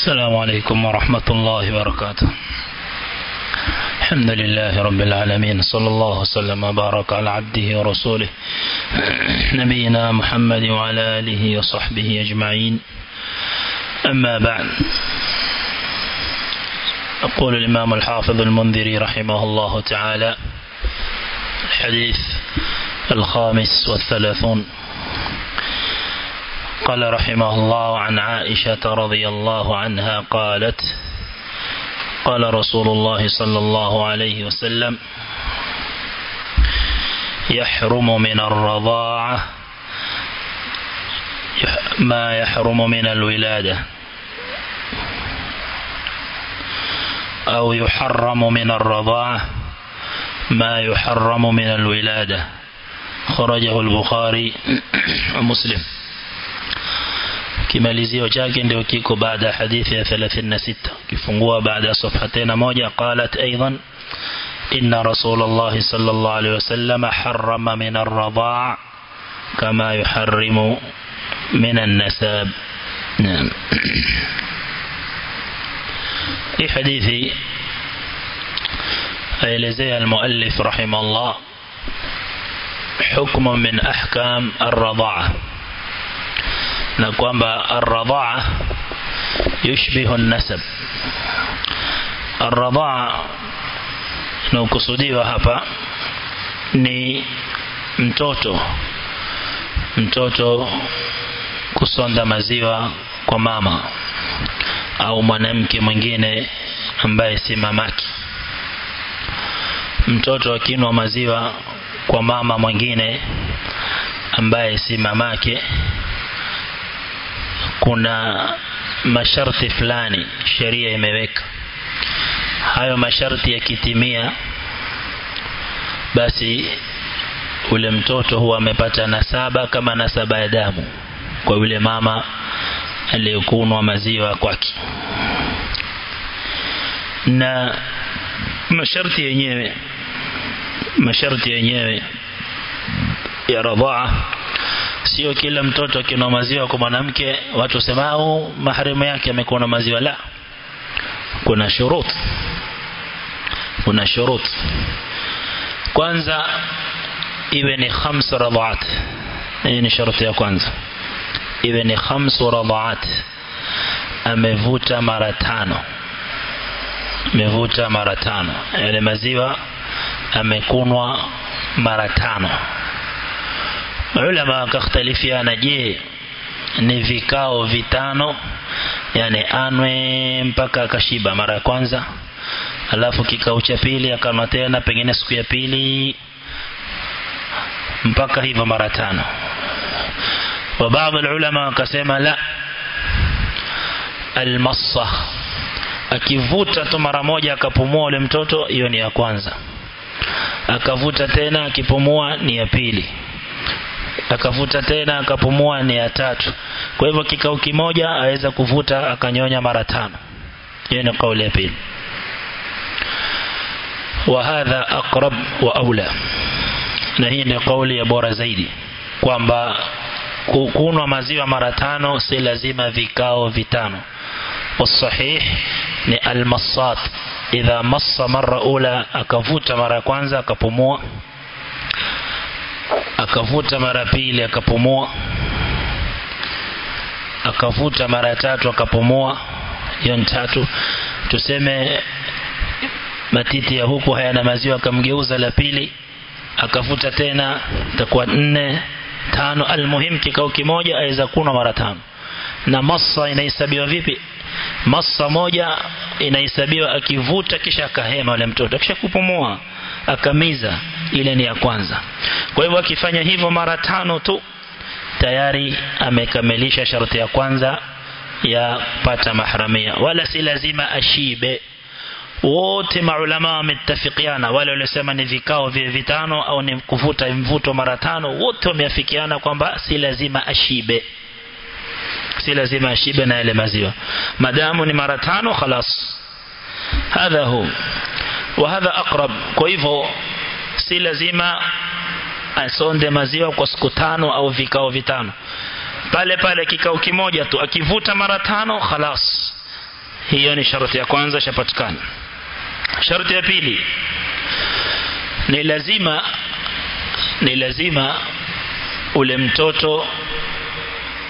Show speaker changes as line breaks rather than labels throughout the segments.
السلام عليكم ورحمة الله وبركاته. الحمد لله رب العالمين صلى الله وسلم وبارك على عبده ورسوله نبينا محمد وعلى آله وصحبه أجمعين. أما بعد أقول الإمام الحافظ المنذري رحمه الله تعالى الحديث الخامس والثلاثون. قال رحمه الله عن عائشة رضي الله عنها قالت قال رسول الله صلى الله عليه وسلم يحرم من الرضاعة ما يحرم من الولادة أو يحرم من الرضاعة ما يحرم من الولادة. خرجه البخاري ومسلم. kimalizio chake ndio kiko baada ya hadithi ya 36 kifungua baada ya safha tena moja إن رسول الله صلى الله عليه وسلم حرم من الرضاع كما يحرم من النساب نعم في حديث أيلزي المؤلف رحمه الله حكم من أحكام الرضاعة na kwamba arradhaa yushbihu nasab arradhaa naokusudiwa hapa ni mtoto. Mtoto kusonda maziwa kwa mama au mwanamke mwingine ambaye si mamake. Mtoto akinwa maziwa kwa mama mwingine ambaye si mamake kuna masharti fulani sheria imeweka. Hayo masharti yakitimia basi ule mtoto huwa amepata nasaba kama nasaba ya damu kwa yule mama aliyekunwa maziwa kwake. Na masharti yenyewe masharti yenyewe ya radhaa sio kila mtoto akinwa maziwa kwa mwanamke watu semao maharimu yake amekuwa na maziwa. La kuna shurut kuna shurut. Kwanza iwe ni khams radhaat hii ni sharti ya kwanza. Iwe ni khams radhaat amevuta mara tano. Amevuta mara tano. Yale maziwa amekunwa mara tano ulama wakakhtalifiana je ni vikao vitano yani anwe mpaka akashiba mara ya kwanza alafu kikao cha pili akanwa tena pengine siku ya pili mpaka hivyo mara tano. Wa baadhi ulama wakasema la almassa akivuta tu mara moja akapumua ule mtoto hiyo ni ya kwanza. Akavuta tena akipumua ni ya pili akavuta tena akapumua ni ya tatu kwa hivyo kikao kimoja aweza kuvuta akanyonya mara tano hiyo ni kauli ya pili وهذا أقرب وأولى na hii ni kauli ya bora zaidi kwamba kunwa maziwa mara tano si lazima vikao vitano والصحيح ni almassat idha massa mara ula akavuta mara ya kwanza akapumua akavuta mara pili akapumua. Akavuta mara ya tatu akapumua. Hiyo ni tatu. Tuseme matiti ya huku hayana maziwa akamgeuza la pili. Akavuta tena itakuwa nne tano. Almuhim kikao kimoja aweza kunwa mara tano. Na massa inahesabiwa vipi? Massa moja inahesabiwa akivuta kisha akahema yule mtoto. Kisha kupumua akamiza ile ni ya kwanza. Kwa hivyo akifanya hivyo mara tano tu tayari amekamilisha sharti ya kwanza ya pata mahramia. Wala si lazima ashibe. Wote maulama wametafikiana wale waliosema ni vikao vya vitano au ni kuvuta mvuto mara tano wote wameafikiana kwamba si lazima ashibe. Si lazima ashibe na yale maziwa. Madamu ni mara tano khalas. Hadha hu wa hadha aqrab. Kwa hivyo si lazima asonde maziwa kwa siku tano au vikao vitano. Pale pale kikao kimoja tu akivuta mara tano khalas. Hiyo ni sharti ya kwanza shapatikana sharti ya pili ni lazima ni lazima ule mtoto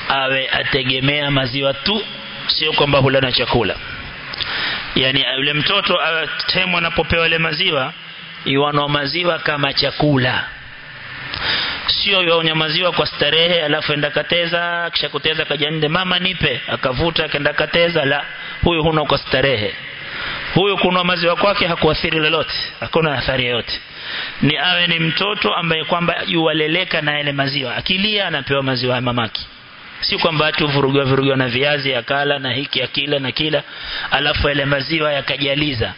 awe ategemea maziwa tu sio kwamba hula na chakula yani yule mtoto awe anapopewa ile maziwa iwanwa maziwa kama chakula. Sio yonya maziwa kwa starehe alafu enda kateza kisha kuteza kaja nde mama nipe. Akavuta akaenda kateza la huyu huna kwa starehe. Huyu kunwa maziwa kwake hakuathiri lolote hakuna athari yoyote. Ni awe ni mtoto ambaye kwamba yuwaleleka na yale maziwa. Akilia anapewa maziwa ya mamaki si kwamba watu vurugiwa vurugiwa na viazi akala na hiki akila na kila alafu yale maziwa yakajaliza.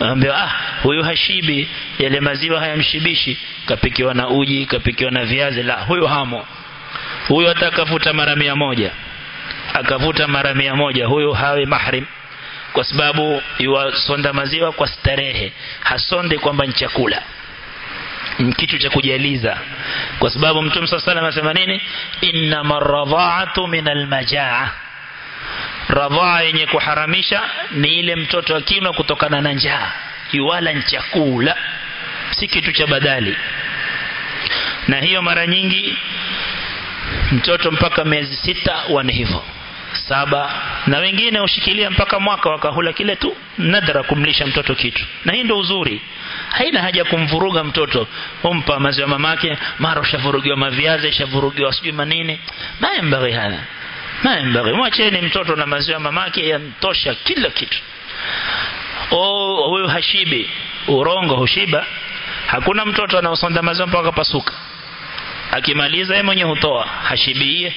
Ambiwa ah huyu hashibi yale maziwa hayamshibishi. Kapikiwa na uji kapikiwa na viazi la huyu hamo. Huyu hata akavuta mara mia moja. Akavuta mara mia moja huyu hawi mahrim. Kwa sababu yuwasonda maziwa kwa starehe. Hasonde kwamba ni chakula kitu cha kujaliza kwa sababu mtume swalla salam anasema nini? Inna maradha'atu min almajaa. Radhaa yenye kuharamisha ni ile mtoto akinwa kutokana na njaa. Yuwala chakula si kitu cha badali. Na hiyo mara nyingi mtoto mpaka miezi sita wana hivyo saba na wengine ushikilia mpaka mwaka wakahula kile tu nadra kumlisha mtoto kitu. Na hii ndio uzuri. Haina haja kumvuruga mtoto. Umpa maziwa mamake mara ushavurugiwa maviazi ushavurugiwa sijui manini. Mayambaghi hana? Mayambaghi mwacheni mtoto na maziwa mamake yamtosha kila kitu. Oh huyu hashibi urongo hushiba. Hakuna mtoto anaosonda maziwa mpaka pasuka. Akimaliza yeye mwenyewe hutoa hashibie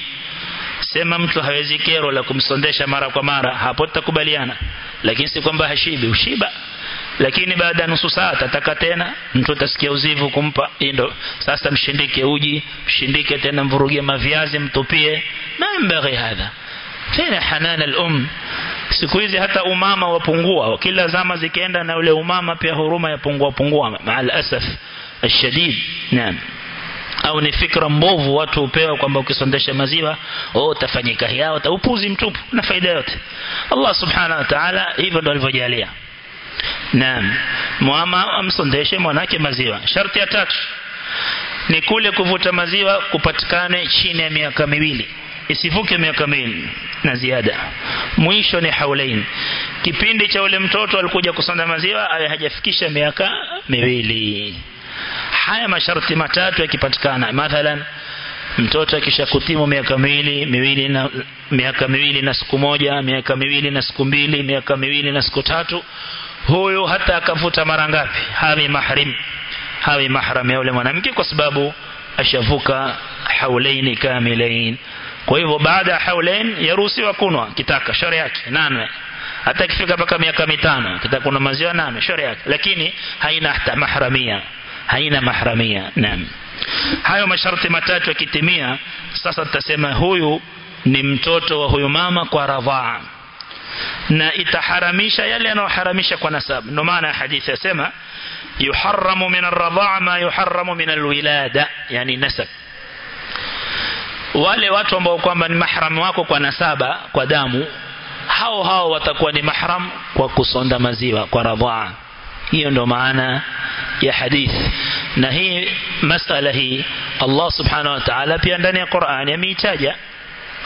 sema mtu hawezi kero la kumsondesha mara kwa mara hapo tutakubaliana lakini si kwamba hashibi ushiba lakini baada ya nusu saa tataka tena mtu atasikia uzivu kumpa ndo sasa mshindike uji mshindike tena mvurugie maviazi mtupie mambaghi hadha tena hanana al-um siku hizi hata umama wapungua kila zama zikienda na ule umama pia huruma yapungua pungua maal asaf الشديد نعم au ni fikra mbovu watu upewa kwamba ukisondesha maziwa oh utafanyika yao upuzi mtupu na faida yote. Allah subhanahu wa ta'ala hivyo ndio alivyojalia. Naam. Muama amsondeshe mwanake maziwa. Sharti ya tatu ni kule kuvuta maziwa kupatikane chini ya miaka miwili. Isivuke miaka miwili na ziada. Mwisho ni haulain. Kipindi cha ule mtoto alikuja kusonda maziwa awe hajafikisha miaka miwili haya masharti matatu yakipatikana. Mathalan mtoto akishakutimu miaka miwili miwili na miaka miwili na siku moja miaka miwili na siku mbili miaka miwili na siku tatu huyu hata akavuta mara ngapi? Hawi mahrim. Hawi mahram ya yule mwanamke kwa sababu ashavuka haulaini kamilain. Kwa hivyo baada ya haulain yaruhusiwa kunwa kitaka sharia yake nane hata kifika mpaka miaka mitano kitakuna maziwa nane sharia yake. Lakini haina hata mahramia haina mahramia naam hayo masharti matatu yakitimia sasa tutasema huyu ni mtoto wa huyu mama kwa radhaa na itaharamisha yale yanayoharamisha kwa nasab ndio maana hadithi yasema yuharramu min ar-radhaa ma yuharramu min al-wilada yani nasab wale watu ambao kwamba ni mahram wako kwa nasaba kwa damu hao hao watakuwa ni mahram kwa kusonda maziwa kwa radhaa hiyo ndo maana ya hadith na hii masala hii Allah subhanahu wa ta'ala pia ndani ya Qur'an ameitaja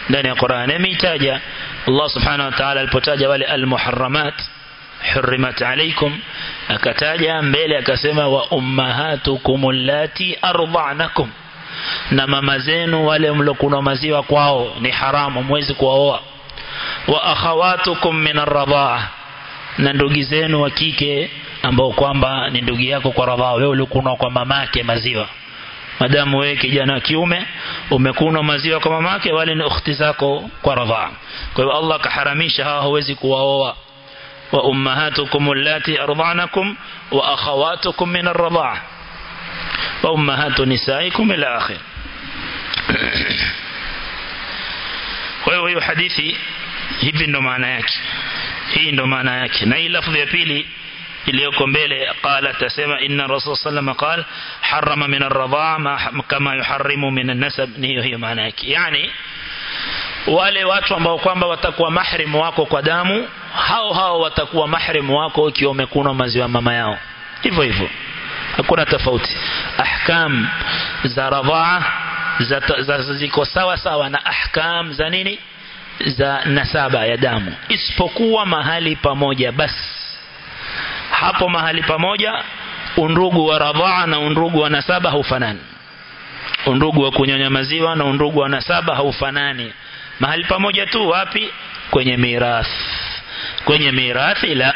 ndani ya Qur'an ameitaja Allah subhanahu wa ta'ala alipotaja wale almuharramat hurrimat alaykum akataja mbele akasema wa ummahatukum allati arda'nakum na mama zenu wale mlokuna maziwa kwao ni haramu mwezi kuwaoa wa akhawatukum min ar-radha'a ambao kwamba ni ndugu yako kwa radhaa wewe ulikunwa kwa mamake maziwa. Madamu wewe kijana kiume umekunwa maziwa kwa mamake wale ni ukhti zako kwa radhaa kwa hivyo Allah kaharamisha hawa hawezi kuwaoa. Wa ummahatukum allati arda'nakum wa akhawatukum min ar-radhaa wa ummahatu nisaikum ila akhir. Kwa hiyo hiyo hadithi hivi ndo maana yake. Hii ndo maana yake. Na hii lafzi ya pili iliyoko mbele qala tasema inna rasul sallam qala harrama min ar-radha kama yuharrimu min an-nasab ni hiyo hiyo maana yake yani wale watu ambao kwamba watakuwa mahrim wako kwa damu hao hao watakuwa mahrim wako ikiwa umekunwa maziwa mama yao hivyo hivyo hakuna tofauti ahkam za radhaa za, za ziko sawa sawa na ahkam za nini za nasaba ya damu isipokuwa mahali pamoja basi hapo mahali pamoja undugu wa radhaa na undugu wa nasaba haufanani. Undugu wa kunyonya maziwa na undugu wa nasaba haufanani. Mahali pamoja tu wapi? Kwenye mirathi. Kwenye mirathi la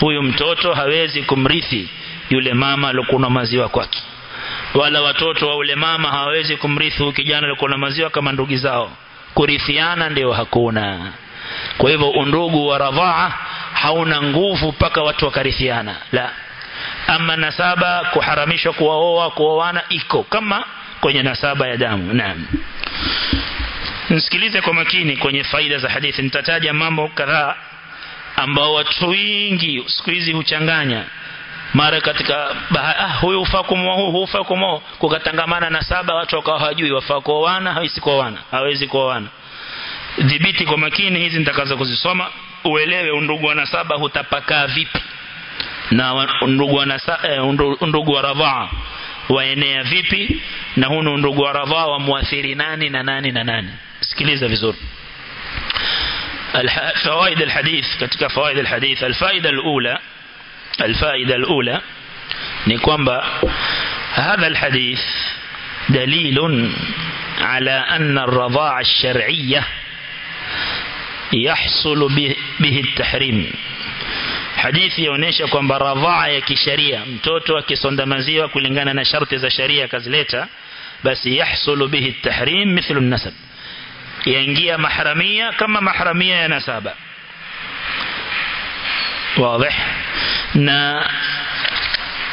huyu mtoto hawezi kumrithi yule mama aliyokuwa maziwa kwake. Wala watoto wa ule mama hawawezi kumrithi huyu kijana aliyokuwa maziwa kama ndugu zao. Kurithiana ndio hakuna. Kwa hivyo undugu wa radhaa hauna nguvu paka watu wakarithiana. La. Ama nasaba kuharamishwa kuwaoa kuoana iko. Kama kwenye nasaba ya damu. Naam. Msikilize kwa makini kwenye faida za hadithi. Nitataja mambo kadhaa ambao watu wengi siku hizi huchanganya. Mara katika ah, huyu ufaa kumwoa huyu hufaa kumwoa kukatangamana na saba watu wakawa hawajui. Wafaa kuoana hawezi kuoana hawezi kuoana. Dhibiti kwa makini hizi nitakaza kuzisoma uelewe undugu wa nasaba hutapakaa vipi na undugu wa nasa, eh, undugu wa radhaa waenea vipi na huu undugu wa radhaa wa muathiri nani na nani na nani sikiliza vizuri فوائد الحديث كتك فوائد الحديث الفائدة الأولى الفائدة الأولى نقوم هذا الحديث دليل على أن الرضاعة الشرعية يحصل به التحريم. حديث يونيشا كم برضاعة كشريعة متوتو كصندمزيو كلنغانا نشرت إذا شريعة كزليتا بس يحصل به التحريم مثل النسب ينجي محرمية كما محرمية نسابة واضح نا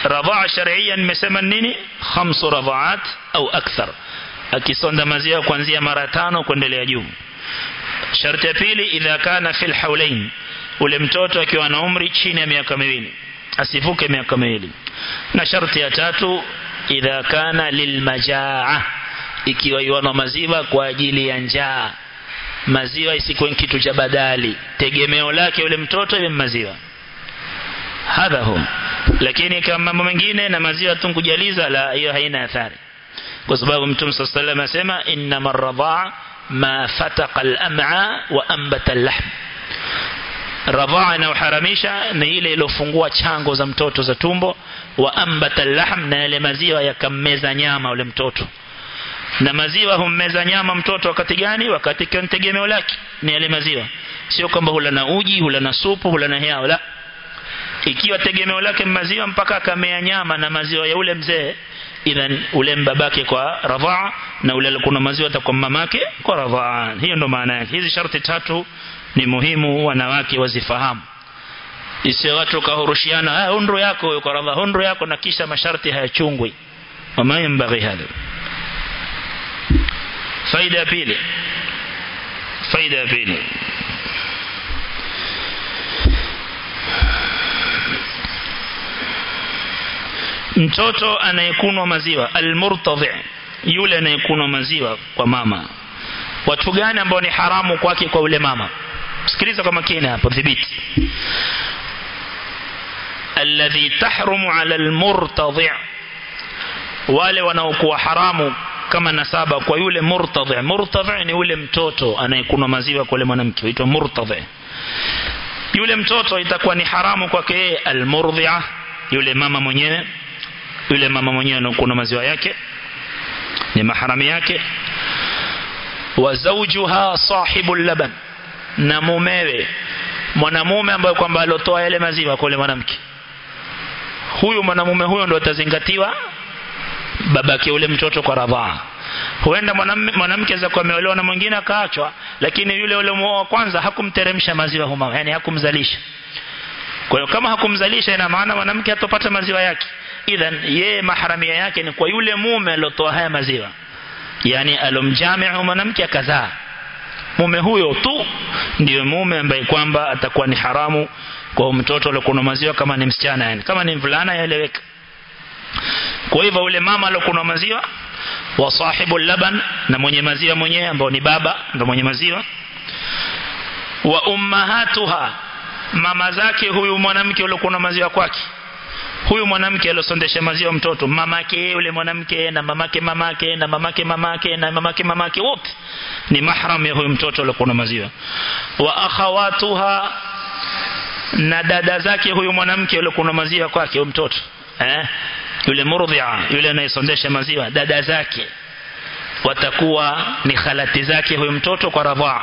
رضاعة شرعيا مسمى النيني خمس رضاعات أو أكثر أكي صندمزيو كونزيو مراتانو كوندليا جيوم sharti ya pili idha kana fil haulain ule mtoto akiwa na umri chini ya miaka miwili asivuke miaka miwili. Na sharti ya tatu idha kana lilmajaa ikiwa yuana maziwa kwa ajili ya njaa. Maziwa isikuwe kitu cha badali tegemeo lake yule mtoto ni maziwa. Hadha hum. Lakini kama mambo mengine na maziwa tu kujaliza la hiyo haina athari. Kwa sababu mtume sallallahu alayhi wasallam asema inna marradha ma fataqa al-am'a wa ambata al-lahm radhaa inayoharamisha ni ile iliyofungua chango za mtoto za tumbo wa ambata lahm na yale maziwa yakammeza nyama ule mtoto. Na maziwa hummeza nyama mtoto wakati gani? Wakati tegemeo lake ni yale maziwa. Sio kwamba hula na uji hula na supu hula na hewa la. Ikiwa tegemeo lake maziwa mpaka akamea nyama na maziwa ya ule mzee idhan ule mbabake kwa radhaa na ule alikuwa maziwa atakwa mamake kwa radhaa hiyo ndo maana yake. Hizi sharti tatu ni muhimu wanawake wazifahamu. Isiwe watu kahurushiana ah hundro yako kwa radha hundro yako na kisha masharti hayachungwi. Wama yambaghi hadha faida pili. Faida ya pili mtoto anayekunwa maziwa almurtadhi yule anayekunwa maziwa kwa mama watu gani ambao ni haramu kwake kwa ule mama sikiliza kwa makini hapo dhibiti alladhi tahrumu ala almurtadhi wale wanaokuwa haramu kama nasaba kwa yule murtadhi murtadhi ni yule mtoto anayekunwa maziwa kwa yule mwanamke huitwa murtadhi yule mtoto itakuwa ni haramu kwake almurdhi'a yule mama mwenyewe yule mama mwenyewe anakunywa maziwa yake ni maharami yake. Wa zawjuha sahibul laban na mumewe mwanamume ambaye kwamba alotoa yale maziwa kwa yule mwanamke. Huyu mwanamume huyo ndo atazingatiwa babake yule mtoto kwa radhaa huenda mwanamke za kwa ameolewa na mwingine akaachwa lakini yule yule wa kwanza hakumteremsha maziwa huma yani hakumzalisha. Kwa hiyo kama hakumzalisha ina maana mwanamke hatopata maziwa yake idhan yeye mahramia yake ni kwa yule mume aliyotoa haya maziwa. Yani alomjamiu mwanamke akazaa mume huyo tu ndiyo mume ambaye kwamba atakuwa ni haramu kwa mtoto aliyokuwa maziwa kama ni msichana yani kama ni mvulana yaeleweka. Kwa hivyo ule mama aliyokuwa maziwa wa sahibu laban na mwenye maziwa mwenyewe ambao ni baba ndo mwenye maziwa wa ummahatuha mama zake huyu mwanamke aliyokuwa maziwa kwake huyu mwanamke aliyosondesha maziwa mtoto mamake yule mwanamke na mamake mamake na mamake mamake na mamake mamake wote. Ni mahram ya huyu mtoto aliyekuwa na maziwa. Wa akhawatuha na dada zake huyu mwanamke aliyekuwa na maziwa kwake huyu mtoto eh? Yule murdhi'a yule anayesondesha maziwa dada zake. Watakuwa ni khalati zake huyu mtoto kwa radhaa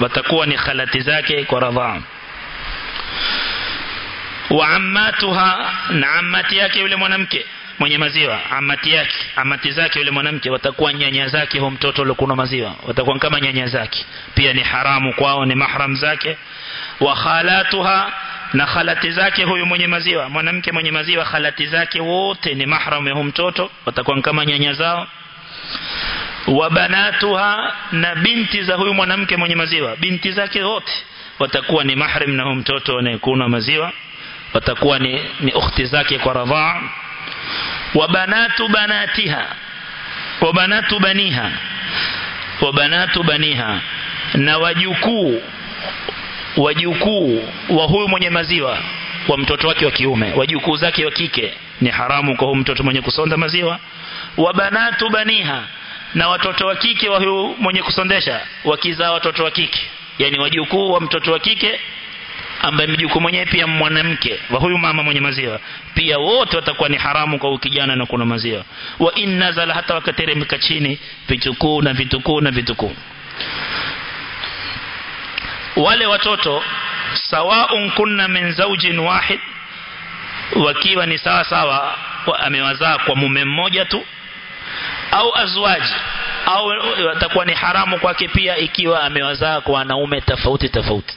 watakuwa ni khalati zake kwa radhaa wa ammatuha na ammati yake yule mwanamke mwenye maziwa. Amati yake amati zake yule mwanamke watakuwa nyanya zake huyo mtoto aliyokuwa maziwa. Watakuwa kama nyanya zake. Pia ni haramu kwao ni mahram zake. Wa khalatuha na khalati zake huyu mwenye maziwa. Mwanamke mwenye maziwa khalati zake wote ni mahram ya huyo mtoto. Watakuwa kama nyanya zao. Wa banatuha na binti za huyu mwanamke mwenye maziwa. Binti zake wote watakuwa ni mahram na huyo mtoto anayekunywa maziwa watakuwa ni, ni ukhti zake kwa radhaa wa banatu banatiha. Wa banatu baniha. Wa banatu baniha. Na wajukuu wajukuu wa huyu mwenye maziwa wa mtoto wake wa kiume. Wajukuu zake wa kike ni haramu kwa huyu mtoto mwenye kusonda maziwa. Wa banatu baniha. Na watoto wa kike wa huyu mwenye kusondesha wakizaa watoto wa kike. Yani wajukuu wa mtoto wa kike ambaye mjukuu mwenyewe pia mwanamke wa huyu mama mwenye maziwa pia wote watakuwa ni haramu kwa kijana na kuna maziwa. Wa in hata wakateremka chini vitukuu na vitukuu na vitukuu wale watoto sawaun kunna min zawjin wahid wakiwa ni sawa sawa amewazaa kwa mume mmoja tu au azwaji au watakuwa ni haramu kwake pia ikiwa amewazaa kwa wanaume tofauti tofauti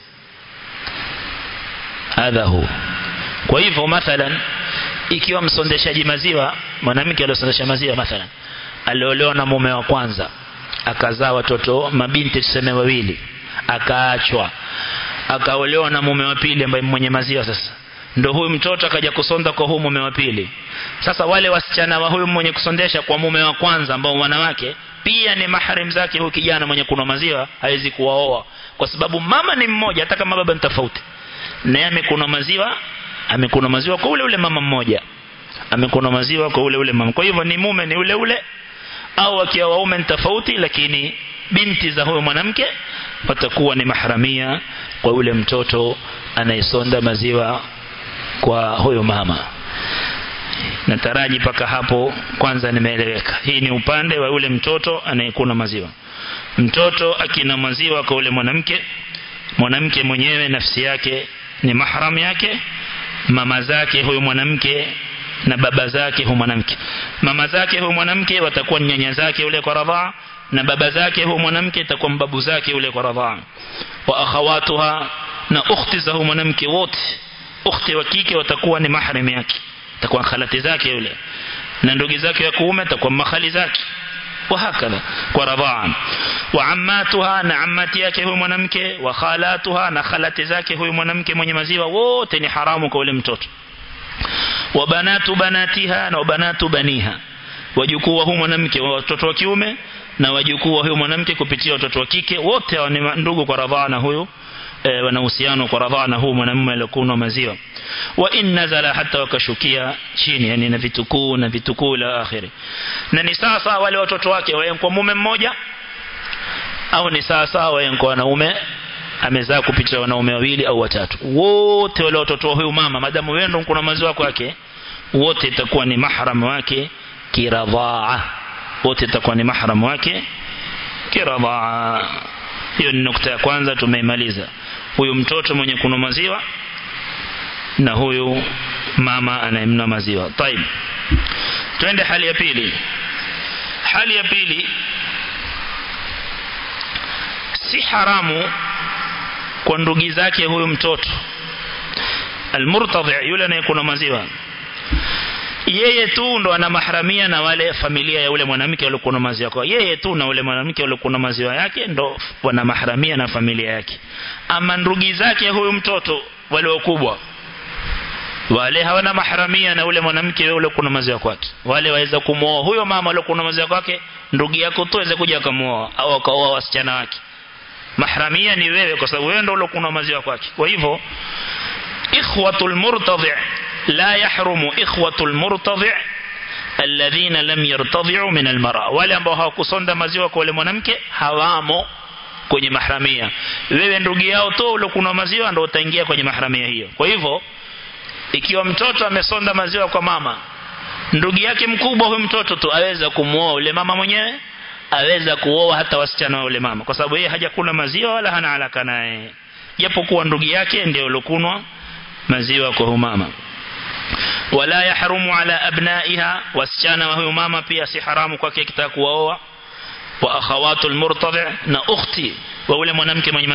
hadha hu. Kwa hivyo mathalan ikiwa msondeshaji maziwa mwanamke aliyosondesha maziwa mathalan aliolewa na mume wa kwanza akazaa watoto mabinti tuseme wawili akaachwa akaolewa na mume wa pili ambaye mwenye maziwa sasa. Ndo huyu mtoto akaja kusonda kwa huyu mume wa pili. Sasa wale wasichana wa huyu mwenye kusondesha kwa mume wa kwanza ambao wanawake pia ni mahrim zake huyu kijana mwenye kunwa maziwa hawezi kuwaoa. Kwa sababu mama ni mmoja hata kama baba ni tofauti naye amekunywa maziwa amekunywa maziwa kwa ule ule mama mmoja. Amekunywa maziwa kwa ule ule mama. Kwa hivyo ni mume ni ule ule. Au akiwa waume ni tofauti lakini binti za huyo mwanamke watakuwa ni mahramia kwa ule mtoto anayesonda maziwa kwa huyo mama. Nataraji paka hapo kwanza nimeeleweka. Hii ni upande wa ule mtoto anayekuna maziwa. Mtoto akina maziwa kwa ule mwanamke mwanamke mwenyewe nafsi yake ni mahram yake mama zake huyo mwanamke na baba zake huyo mwanamke mama zake huyo mwanamke watakuwa nyanya zake ule kwa radhaa na baba zake huyo mwanamke itakuwa mbabu zake ule kwa radhaa wa akhawatuha na ukhti za huyo mwanamke wote ukhti wa kike watakuwa ni mahram yake itakuwa khalati zake yule na ndugu zake wa kuume itakuwa makhali zake وهكذا. ورضاعا. وعماتها نعمتيك هو منمك. وخالاتها نخلتزاك هو منمك. من يمزيب ووتني حرامك ولمتوت وبنات بناتها وبنات بنيها. وجكوا هو منمك. وتتوك يومي na wajukuu wa huyo mwanamke kupitia watoto wa kike wote wa ndugu kwa radhana huyo e, wana uhusiano kwa radhaa na huyo mwanamume aliyokunywa maziwa. Wa in nazala hata wakashukia chini yani na vitukuu na vitukuu la akhiri. Na ni sasa wale watoto wake wawe kwa mume mmoja au ni sasa wawe kwa wanaume amezaa kupitia wanaume wawili au watatu. Wote wale watoto wa huyu mama madamu wewe ndo kuna maziwa kwake wote itakuwa ni mahram wake kiradhaa. Wote itakuwa ni mahram wake kiradhaa. Hiyo ni nukta ya kwanza tumeimaliza huyu mtoto mwenye kunywa maziwa na huyu mama anayemna maziwa طيب twende hali ya pili hali ya pili si haramu kwa ndugu zake huyu mtoto almurtadhi yule anayekuna maziwa yeye tu ndo ana mahramia na wale familia ya yule mwanamke aliyekuwa maziwa kwa yeye tu na yule mwanamke aliyekuwa maziwa yake ndo wana mahramia na familia yake. Ama ndugu zake huyu mtoto wale wakubwa wale hawana mahramia na ule mwanamke yule kuna maziwa kwake. Wale waweza kumooa huyo mama aliyekuwa maziwa kwake ndugu yako tu aweza kuja akamooa au akaoa wasichana wake. Mahramia ni wewe kwa sababu wewe ndio uliokunywa maziwa kwake. Kwa hivyo ikhwatul murtadhi la يحرم إخوة المرتضع alladhina lam yartadhi'u min almar'a wale ambao hawakusonda maziwa kwa yule mwanamke hawamo kwenye mahramia. Wewe ndugu yao tu ule kuna maziwa ndio utaingia kwenye mahramia hiyo. Kwa hivyo ikiwa mtoto amesonda maziwa kwa mama ndugu yake mkubwa huyu mtoto tu aweza kumuoa ule mama mwenyewe aweza kuoa hata wasichana wa ule mama. Kwa sababu yeye hajakula maziwa wala hana alaka naye. Japokuwa ndugu yake ndio alokunwa maziwa kwa huyo mama wala yahrumu ala abnaiha wasichana wa huyu mama pia si haramu kwake kitaka kuoa wa akhawatul murtadi na ukhti wa yule mwanamke mwenye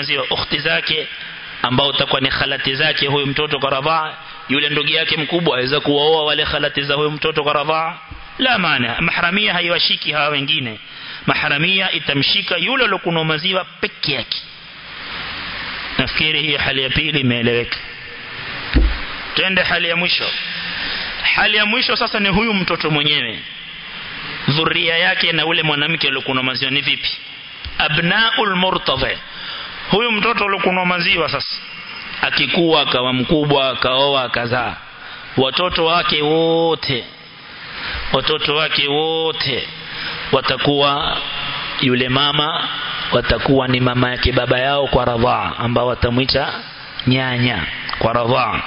ambao utakuwa ni khalati zake huyu mtoto kwa radhaa yule ndugu yake mkubwa aweza kuoa wale khalati za huyu mtoto kwa radhaa la maana mahramia haiwashiki hawa wengine mahramia itamshika yule aliyokunywa maziwa peke yake nafikiri hii hali ya pili imeeleweka twende hali ya mwisho hali ya mwisho sasa ni huyu mtoto mwenyewe. Dhuria yake na ule mwanamke aliyokunywa maziwa ni vipi? Abnaul murtadha huyu mtoto aliyokunywa maziwa sasa. Akikuwa akawa mkubwa akaoa akazaa. Watoto wake wote watoto wake wote watakuwa yule mama watakuwa ni mama yake baba yao kwa radhaa ambao watamwita nyanya kwa radhaa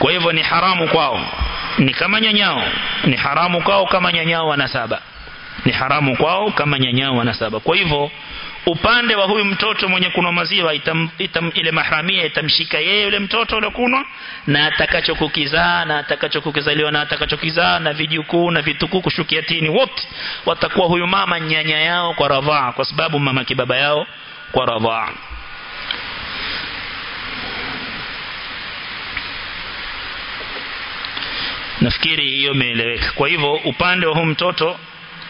kwa hivyo ni haramu kwao. Ni kama nyanyao. Ni haramu kwao kama nyanyao wanasaba ni haramu kwao kama nyanyao wanasaba kwa hivyo upande wa huyu mtoto mwenye kunwa maziwa itam, itam, ile mahramia itamshika yeye yule mtoto uliokunwa na atakachokukizaa na atakachokukizaliwa na atakachokizaa na vijukuu na vitukuu kushukia tini wote watakuwa huyu mama nyanya yao kwa radhaa kwa sababu mama kibaba yao kwa radhaa nafikiri hiyo imeeleweka. Kwa hivyo upande wa huyu mtoto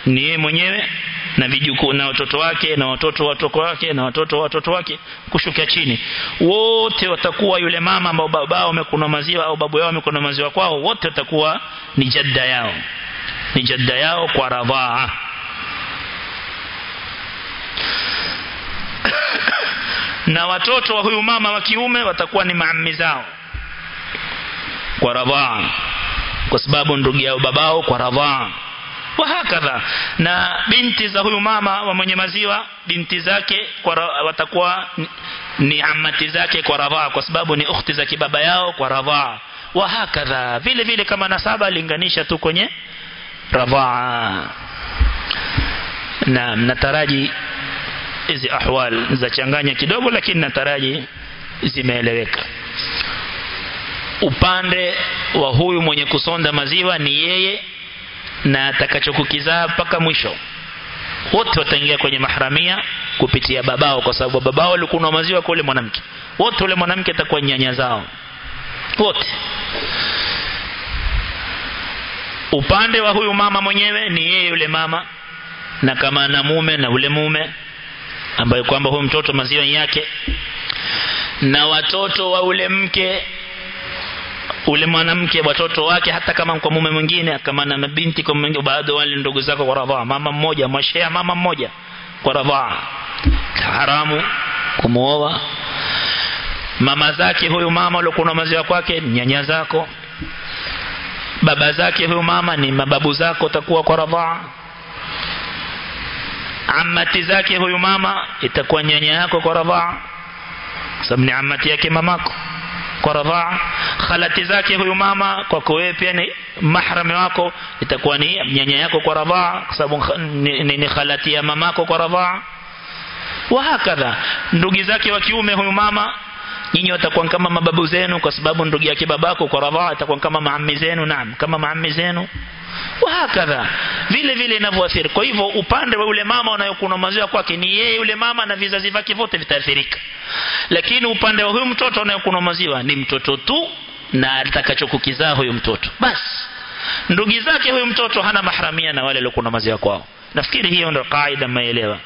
ni yeye mwenyewe na vijukuu na watoto wake na watoto watoto wake na watoto wa watoto wake kushuka chini. Wote watakuwa yule mama ambao babao amekuna maziwa au babu yao amekuna maziwa kwao wote watakuwa ni jadda yao. Ni jadda yao kwa radhaa. Na watoto wa huyu mama wa kiume watakuwa ni maami zao kwa radhaa kwa sababu ndugu yao babao kwa radhaa wahakadha na binti za huyu mama wa mwenye maziwa binti zake kwa watakuwa ni amati zake kwa radhaa kwa sababu ni ukhti za kibaba yao kwa radhaa wahakadha vile vile kama nasaba linganisha tu kwenye radhaa na nataraji hizi ahwal za changanya kidogo lakini nataraji zimeeleweka. Upande wa huyu mwenye kusonda maziwa ni yeye na atakachokukizaa mpaka mwisho. Wote wataingia kwenye mahramia kupitia babao kwa sababu babao alikunwa maziwa kwa yule mwanamke. Wote yule mwanamke atakuwa nyanya zao. Wote. Upande wa huyu mama mwenyewe ni yeye yule mama na kama ana mume na ule mume ambaye kwamba huyu mtoto maziwa yake. Na watoto wa ule mke ule mwanamke watoto wake hata kama kwa mume mwingine kama na binti kwa mwingine baadhi wale ndugu zako kwa radhaa mama mmoja mwashea mama mmoja kwa radhaa haramu kumuoa. Mama zake huyu mama uliokuwa maziwa kwake nyanya zako. Baba zake huyu mama ni mababu zako takuwa kwa radhaa amati zake huyu mama itakuwa nyanya yako kwa radhaa sababu ni amati yake mamako kwa radhaa khalati zake huyu mama kwako wewe pia ni mahrami wako itakuwa ni nyanya yako kwa radhaa kwa sababu ni, ni, ni khalati ya mamako kwa radhaa wa hakadha ndugu zake wa kiume huyu mama nyinyi watakuwa kama mababu zenu kwa sababu ndugu yake babako kwa radhaa itakuwa kama maammi zenu naam kama maami zenu wa hakadha vile vile inavyoathiri kwa hivyo upande wa yule mama unayokunywa maziwa kwake ni yeye yule mama na vizazi vyake vyote vitaathirika lakini upande wa huyu mtoto unayokunywa maziwa ni mtoto tu na atakachokukizaa huyu mtoto basi ndugu zake huyu mtoto hana mahramia na wale waliokunywa maziwa kwao nafikiri hiyo ndio kaida mmeelewa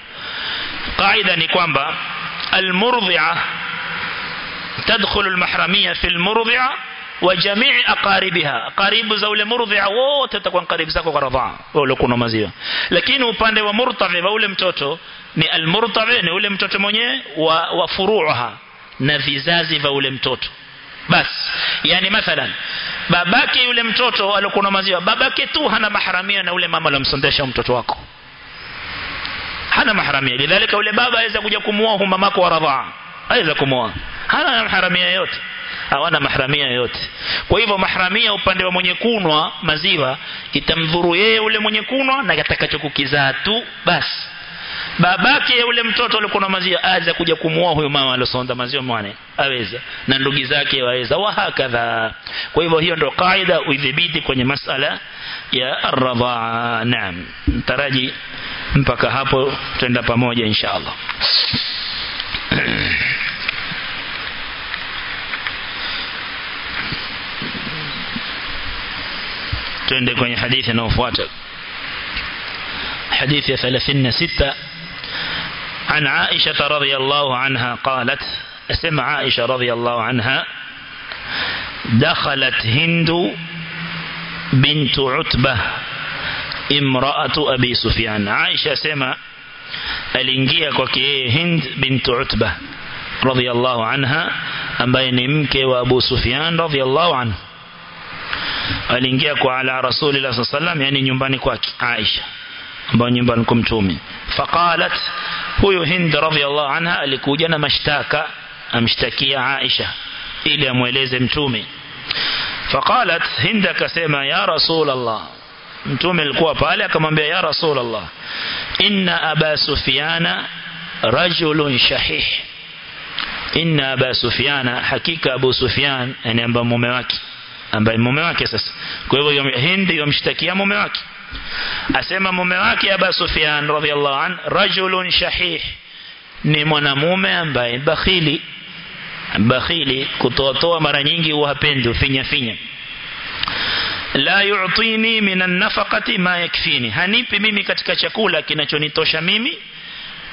kaida ni kwamba almurdhi'a تدخل المحرمية في المرضعة wa jamii aqaribiha karibu za ule murdhi'a wote watakuwa karibu zako kwa radhaa wale kuna maziwa lakini upande wa murtafi wa ule mtoto ni almurtafi ni ule mtoto mwenyewe wa, wa furuha na vizazi vya ule mtoto bas yani mathalan babake yule mtoto alikuwa maziwa babake tu hana maharamia na ule mama alomsondesha mtoto wako hana maharamia lidhalika ule baba aweza kuja kumuoa mamako wa radhaa aweza kumuoa hana maharamia yote hawana mahramia yote kwa hivyo mahramia upande wa mwenye kunwa maziwa itamdhuru yeye ule mwenye kunwa na atakachokukizaa tu basi. Babake yule mtoto alikuwa na maziwa aweza kuja kumuoa huyo mama aliyosonda maziwa mwane aweza. Na ndugu zake waweza wa hakadha. Kwa hivyo hiyo ndio kaida uidhibiti kwenye masala ya ar-radhaa naam. Mtaraji mpaka hapo tutaenda pamoja insha Allah twende kwenye hadithi inayofuata. حديث ثلاثين ستة عن عائشة رضي الله عنها قالت اسمع عائشة رضي الله عنها دخلت هند بنت عتبة امرأة أبي سفيان عائشة سمع الانجية كوكي هند بنت عتبة رضي الله عنها ni mke wa Abu Sufyan radhiallahu anhu. Aliingia kwa ala rasulillah sallam yani nyumbani kwake Aisha ambayo nyumbani kwa mtume faqalat huyu Hind radhiallahu anha alikuja na mashtaka amshtakia Aisha ili amueleze mtume faqalat Hind akasema ya rasulullah mtume alikuwa pale akamwambia ya rasulullah inna aba sufyana rajulun shahih inna aba sufyana hakika abu sufyan yani ambaye mume ambaye mume wake sasa. Kwa hivyo hindi yomshtakia mume wake. Asema mume wake Aba Sufyan radhiallahu an rajulun shahih. Ni mwanamume ambaye bakhili bakhili kutoatoa mara nyingi uhapendi ufinya finya. La yu'tini minan nafaqati ma yakfini. Hanipi mimi katika chakula kinachonitosha mimi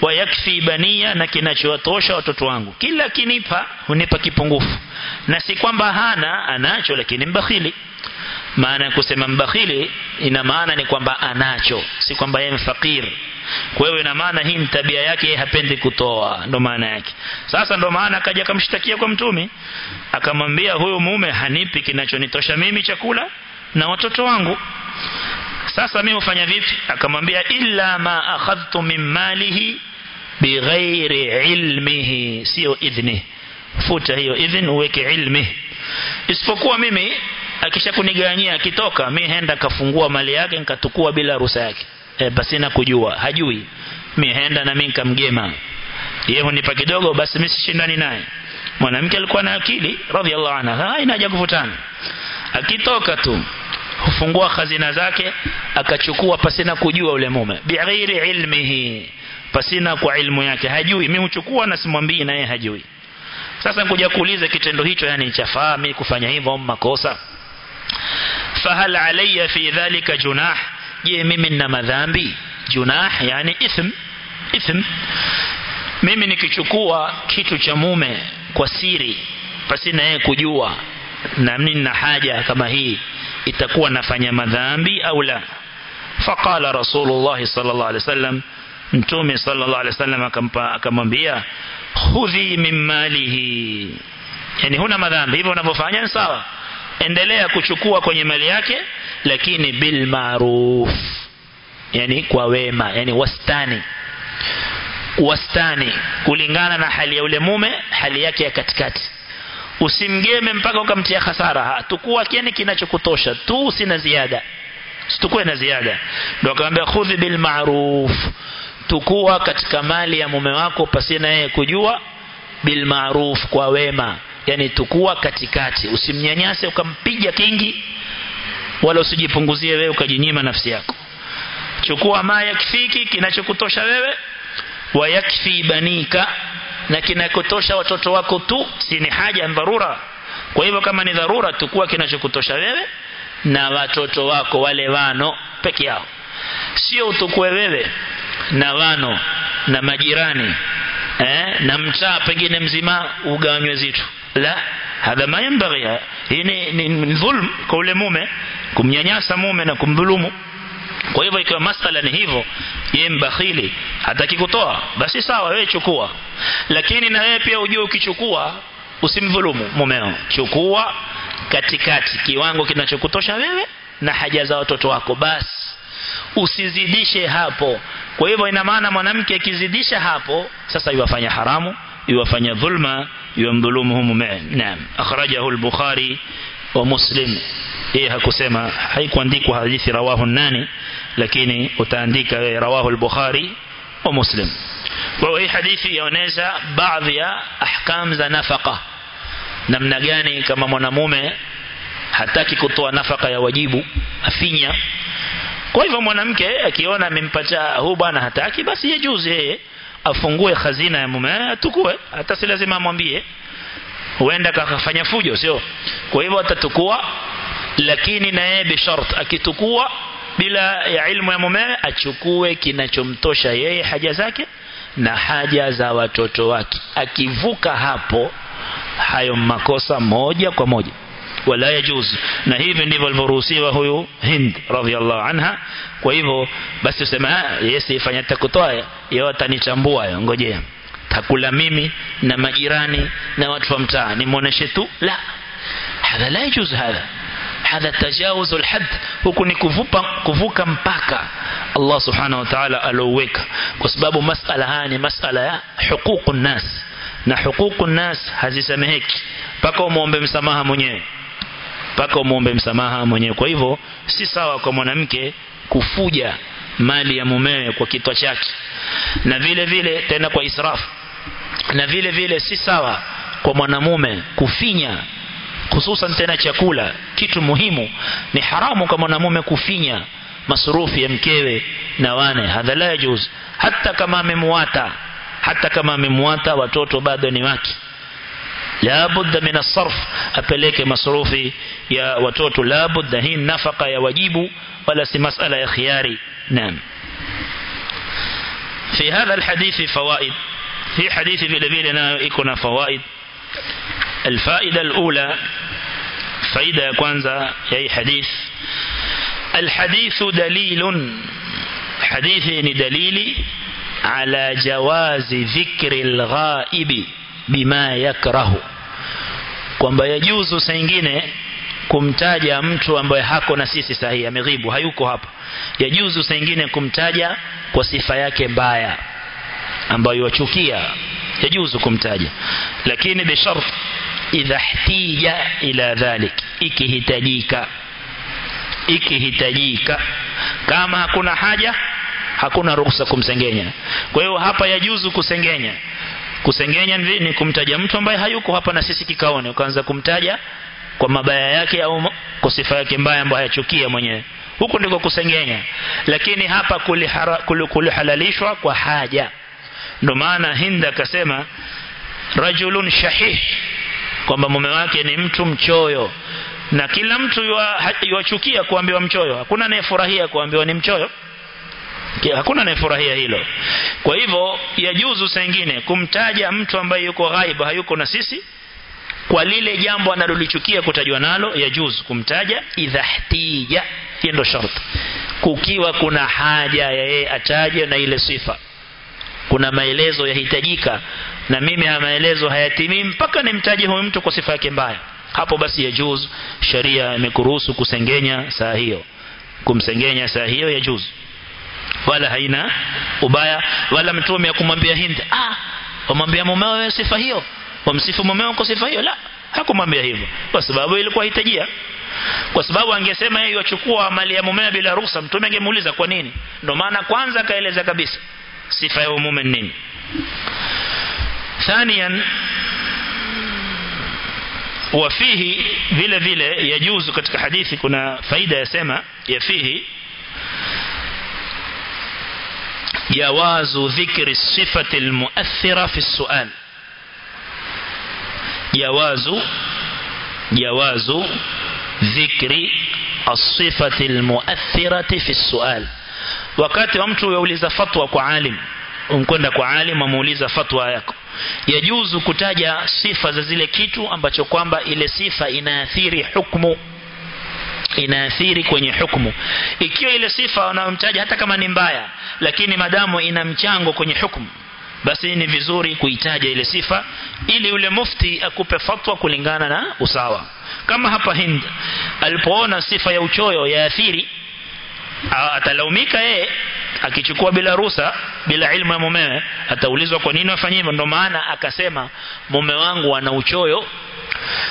wa yakfi bania na kinachowatosha watoto wangu. Kila kinipa hunipa kipungufu. Na si kwamba hana anacho lakini mbakhili. Maana ya kusema mbakhili ina maana ni kwamba anacho. Si kwamba yeye mfakir kwa hiyo ina maana hii tabia yake hapendi kutoa. Ndo maana yake. Sasa ndo maana akaja akamshtakia kwa mtume. Akamwambia huyu mume hanipi kinachonitosha mimi chakula na watoto wangu. Sasa mimi ufanya vipi? Akamwambia illa ma akhadhtu min malihi bighairi ilmihi sio idhni. Futa hiyo idhni uweke ilmi. Isipokuwa mimi akishakuniganyia akitoka mimi henda kafungua mali yake nikatukua bila ruhusa yake. E, basi na kujua hajui. Mimi henda na mimi nikamgema yeye hunipa kidogo basi mimi sishindani naye. Mwanamke alikuwa na akili radhiallahu anha. Haina haja kuvutana. Akitoka tu hufungua khazina zake akachukua pasina kujua ule mume. Bighairi ilmihi pasina kwa ilmu yake hajui. Mimi huchukua na simwambii na yeye hajui. Sasa nikuja kuuliza kitendo hicho yani chafaa mimi kufanya hivyo makosa? Fahal alayya fi dhalika junah? Je mimi nina madhambi? Junah yani ithm ithm mimi nikichukua kitu cha mume kwa siri pasina yeye kujua na mimi nina haja kama hii itakuwa nafanya madhambi au la? Faqala rasulullah sallallahu alaihi wasallam mtume sallallahu alaihi wasallam akamwambia khudhi min malihi. Yani huna madhambi hivyo unavyofanya ni sawa. Endelea kuchukua kwenye mali yake lakini bil ma'ruf. Yani kwa wema yani wastani. Wastani kulingana na hali ya ule mume hali yake ya katikati. Usimgeme mpaka ukamtia hasara. Tukua kiani kinachokutosha. Tu sina ziada. Situkue na ziada. Ndio akamwambia khudhi bil ma'ruf tukua katika mali ya mume wako pasina yeye kujua bil ma'ruf kwa wema. Yani tukua katikati. Usimnyanyase ukampiga kingi wala usijipunguzie wewe ukajinyima nafsi yako. Chukua ma yakfiki kinachokutosha wewe wa yakfi banika na kinakutosha watoto wako tu si ni haja dharura. Kwa hivyo kama ni dharura tukua kinachokutosha wewe na watoto wako wale wano peke yao. Sio utukue wewe na wano na majirani eh, na mtaa pengine mzima ugawanywe zitu. La hadha mayambaghi hii ni, ni, dhulm kwa ule mume kumnyanyasa mume na kumdhulumu. Kwa hivyo ikiwa masala ni hivyo yeye mbakhili hataki kutoa basi sawa wewe chukua. Lakini na wewe pia ujue ukichukua usimdhulumu mumeo chukua katikati kiwango kinachokutosha wewe na haja za watoto wako. Basi usizidishe hapo kwa hivyo ina maana mwanamke akizidisha hapo sasa yuwafanya haramu yuwafanya dhulma yuwamdhulumu mume naam akhrajahu al-bukhari wa muslim yeye hakusema haikuandikwa hadithi rawahu nani lakini utaandika wewe rawahu al-bukhari wa muslim kwa hii hadithi yaonesha baadhi ya ahkam za nafaka namna gani kama mwanamume hataki kutoa nafaka ya wajibu afinya kwa hivyo mwanamke akiona amempata huu bwana hataki basi yajuzi yeye afungue khazina ya mume atukue. Hata si lazima amwambie. Huenda kakafanya fujo sio? Kwa hivyo atatukua lakini na yeye bishart. Akitukua bila ya ilmu ya mume achukue kinachomtosha yeye haja zake na haja za watoto wake. Akivuka hapo hayo makosa moja kwa moja wala yajuz na hivi ndivyo alivyoruhusiwa huyu Hind radhiallahu anha kwa hivyo basi usema yesi ifanya takutoa yeye atanichambua hayo ngojea takula mimi na majirani na watu wa mtaa nimuoneshe tu la hadha la yajuz hadha hadha tajawuz alhad huku ni kuvuka kuvuka mpaka Allah subhanahu wa ta'ala aloweka kwa sababu masala haya ni masala ya huququn nas na huququn nas hazisameheki mpaka umuombe msamaha mwenyewe mpaka umuombe msamaha mwenyewe. Kwa hivyo si sawa kwa mwanamke kufuja mali ya mumewe kwa kitwa chake. Na vile vile tena kwa israfu na vile vile si sawa kwa mwanamume kufinya hususan tena chakula. Kitu muhimu ni haramu kwa mwanamume kufinya masurufu ya mkewe na wane. Hadha la yajuz. Hata kama amemuata hata kama amemuata watoto bado ni wake لابد من الصرف. أبليك مصروفي يا وتوت. لابد هي نفقة يا وجيب ولا سمسألة يا خياري. نعم. في هذا الحديث فوائد. في حديث في لبيلنا يكون فوائد. الفائدة الأولى فائدة يا كونزا أي حديث. الحديث دليل. حديث يعني دليل على جواز ذكر الغائب. Bima yakrahu kwamba yajuzu saa nyingine kumtaja mtu ambaye hako na sisi sahihi ameghibu hayuko hapa yajuzu saa nyingine kumtaja kwa sifa yake mbaya ambayo wachukia yajuzu kumtaja. Lakini bishart idha htija ila dhalik ikihitajika ikihitajika. Kama hakuna haja hakuna ruhusa kumsengenya. Kwa hiyo hapa yajuzu kusengenya kusengenya ni kumtaja mtu ambaye hayuko hapa na sisi kikaone. Ukaanza kumtaja kwa mabaya yake au kwa sifa yake mbaya ambayo hayachukia mwenyewe. Huko ndiko kusengenya. Lakini hapa kulihalalishwa kwa haja. Ndio maana Hinda akasema rajulun shahih kwamba mume wake ni mtu mchoyo. Na kila mtu yuwachukia kuambiwa mchoyo. Hakuna anayefurahia kuambiwa ni mchoyo hakuna anayefurahia hilo. Kwa hivyo yajuzu sengine kumtaja mtu ambaye yuko ghaiba hayuko na sisi kwa lile jambo analolichukia kutajwa nalo yajuzu kumtaja idha ihtija hiyo ndo sharti kukiwa kuna haja ya yeye ataje na ile sifa. Kuna maelezo yahitajika na mimi haya maelezo hayatimii mpaka nimtaje huyu mtu kwa sifa yake mbaya. Hapo basi yajuzu. Sharia imekuruhusu kusengenya saa hiyo. Kumsengenya saa hiyo yajuzu wala haina ubaya wala mtume akumwambia Hind ah wamwambia mumeo wewe sifa hiyo wamsifu mumeo kwa sifa hiyo la hakumwambia hivyo kwa sababu ilikuwa hitajia kwa sababu angesema yeye yachukua mali ya mumeo bila ruhusa mtume angemuuliza kwa nini ndio maana kwanza akaeleza kabisa sifa ya mume nini ثانيا وفيه vile vile yajuzu katika hadithi kuna faida yasema yafihi جواز ذكر الصفة المؤثرة في السؤال جواز جواز ذكر الصفة المؤثرة في السؤال wakati wa mtu yauliza fatwa kwa alim umkwenda kwa alim amuuliza fatwa yako yajuzu kutaja sifa za zile kitu ambacho kwamba ile sifa inaathiri hukumu inaathiri kwenye hukumu. Ikiwa ile sifa unayomtaja hata kama ni mbaya lakini madamu ina mchango kwenye hukumu basi ni vizuri kuitaja ile sifa ili yule mufti akupe fatwa kulingana na usawa. Kama hapa Hind alipoona sifa ya uchoyo yaathiri atalaumika yeye akichukua bila ruhusa bila ilmu ya mumewe ataulizwa kwa nini afanye hivyo. Ndio maana akasema mume wangu ana uchoyo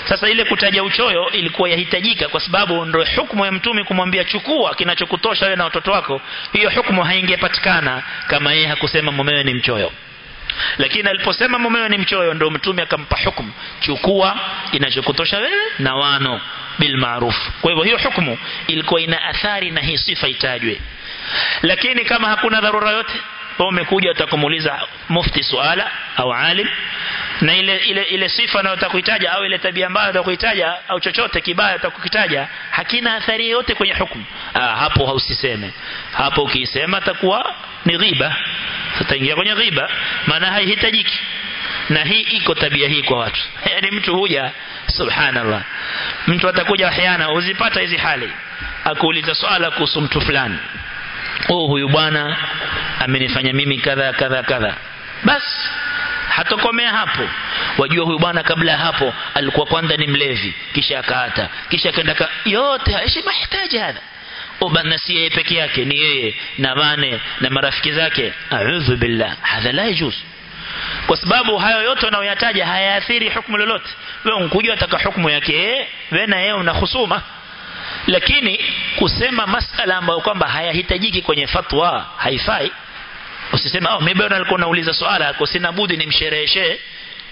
sasa ile kutaja uchoyo ilikuwa yahitajika kwa sababu ndio hukumu ya mtume kumwambia chukua kinachokutosha wewe na watoto wako hiyo hukumu haingepatikana kama yeye hakusema mumewe ni mchoyo. Lakini aliposema mumewe ni mchoyo ndio mtume akampa hukumu. Chukua kinachokutosha wewe na wano bil maruf. Kwa hivyo hiyo hukumu ilikuwa ina athari na hii sifa itajwe. Lakini kama hakuna dharura yote kwa umekuja utakumuuliza mufti swala au alim na ile ile ile sifa unayotaka kuitaja au ile tabia mbaya unataka au chochote kibaya utakukitaja hakina athari yote kwenye hukumu. Ah, hapo hausiseme. Hapo ukisema takuwa ni ghiba. Utaingia kwenye ghiba. Maana haihitajiki. Na hii iko tabia hii kwa watu. Yani mtu huja subhanallah. Mtu atakuja ahyana uzipata hizi hali. Akuuliza swala kuhusu mtu fulani. Oh huyu bwana amenifanya mimi kadha kadha kadha. Basi hatokomea hapo. Wajua huyu bwana kabla ya hapo alikuwa kwanza ni mlevi kisha akaata kisha akaenda ka... yote haishi mahitaji hapa ubana si yeye peke yake ni yeye na wane na marafiki zake. A'udhu billah hadha la yajuz. Kwa sababu hayo yote unayoyataja hayaathiri hukumu lolote. Wewe unkujua ataka hukumu yake wewe na yeye una husuma. Lakini kusema masala ambayo kwamba hayahitajiki kwenye fatwa haifai usiseme oh mimi bwana alikuwa nauliza swala kwa sina budi nimshereheshe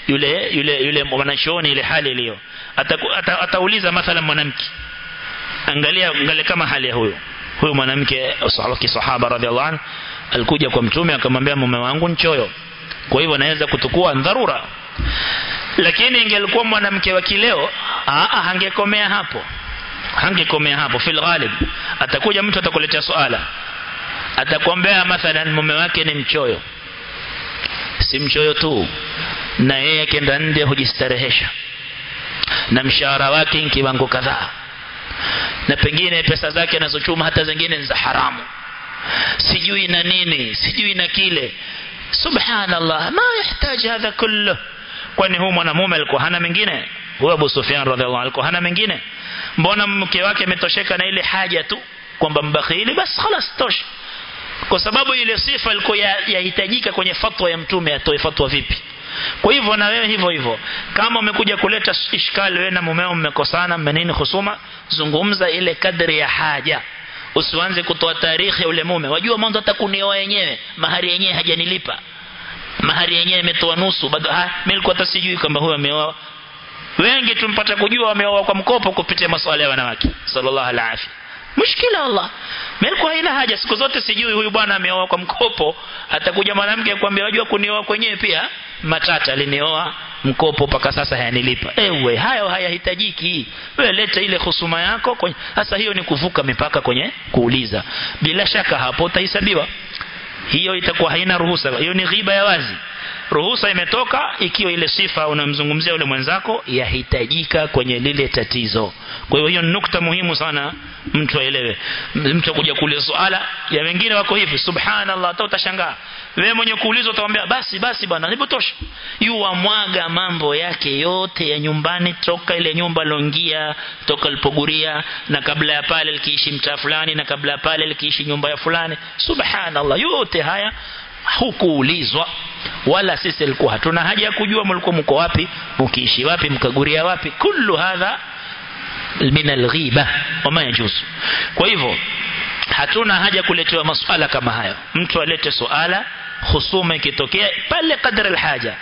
yule yule yule mwanachuoni ile hali iliyo. Atauliza ata, ata mathalan mwanamke. Angalia angalia kama hali ya huyo. Huyo mwanamke sahaba radhiallahu anhu alikuja kwa mtume akamwambia mume wangu nchoyo. Kwa hivyo naweza kutukua dharura. Lakini ingelikuwa mwanamke wa kileo a hangekomea hapo. Hangekomea hapo fil ghalib. Atakuja mtu atakuletea swala atakwambia mathalan mume wake ni mchoyo si mchoyo tu na yeye akienda nje hujistarehesha na mshahara wake ni kiwango kadhaa na pengine pesa zake anazochuma hata zingine ni za haramu sijui na nini sijui na kile subhanallah ma yahitaji hadha kullu kwani huyu mwanamume alikuwa hana mengine huyo Abu Sufyan radhiallahu alikuwa hana mengine mbona mke wake ametosheka na ile haja tu kwamba mbakhili basi خلاص tosha kwa sababu ile sifa ilikuwa yahitajika ya kwenye fatwa ya mtume atoe fatwa vipi? Kwa hivyo na wewe hivyo hivyo. Kama umekuja kuleta ishkali wewe na mumeo mmekosana mmenini husuma zungumza ile kadri ya haja. Usianze kutoa tarehe ule mume. Wajua mwanzo atakunioa yenyewe mahari yenyewe hajanilipa. Mahari yenyewe imetoa nusu bado ah mimi nilikuwa hata sijui kwamba huyo ameoa. Wengi tumpata kujua wameoa kwa mkopo kupitia masuala ya wanawake. Sallallahu alaihi mushkila Allah. Melikuwa haina haja. Siku zote sijui huyu bwana ameoa kwa mkopo. Atakuja mwanamke akwambia wajua kunioa kwenyewe pia? Matata alinioa mkopo mpaka sasa hayanilipa ewe hayo hayahitajiki. Wewe leta ile husuma yako kwenye. Sasa hiyo ni kuvuka mipaka kwenye kuuliza. Bila shaka hapo utahesabiwa. Hiyo itakuwa haina ruhusa. Hiyo ni ghiba ya wazi ruhusa imetoka ikiwa ile sifa unamzungumzia ule mwenzako yahitajika kwenye lile tatizo. Kwa hiyo hiyo nukta muhimu sana mtu aelewe. Mtu kuja kuuliza swala ya wengine wako hivi subhanallah hata utashangaa. Wewe mwenye kuulizwa utamwambia basi basi bwana nipotosha yuwa mwaga mambo yake yote ya nyumbani toka ile nyumba longia toka alipoguria na kabla ya pale alikiishi mtaa fulani na kabla ya pale alikiishi nyumba ya fulani. Subhanallah yote haya hukuulizwa wala sisi alikuwa hatuna haja ya kujua mlikuwa mko wapi mkiishi wapi mkaguria wapi. Kullu hadha min alghiba wama yajuz kwa hivyo hatuna haja kuletewa masuala kama hayo. Mtu alete suala husuma ikitokea pale kadri alhaja.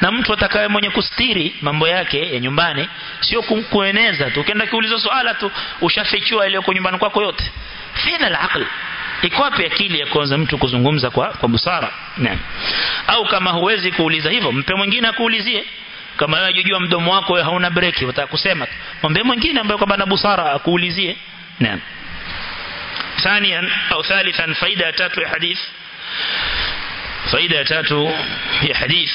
Na mtu atakaye mwenye kustiri mambo yake ya nyumbani sio kueneza tu. Ukienda kiuliza swala tu ushafichua ile nyumbani kwako yote. Fina alaql iko wapi akili ya kwanza mtu kuzungumza kwa kwa busara naam au kama huwezi kuuliza hivyo mpe mwingine akuulizie kama wewe unajua mdomo wako wewe hauna breki unataka kusema mwambie mwingine ambaye kwamba na busara akuulizie naam ثانيا أو ثالثا فائدة تاتو يا حديث فائدة تاتو يا حديث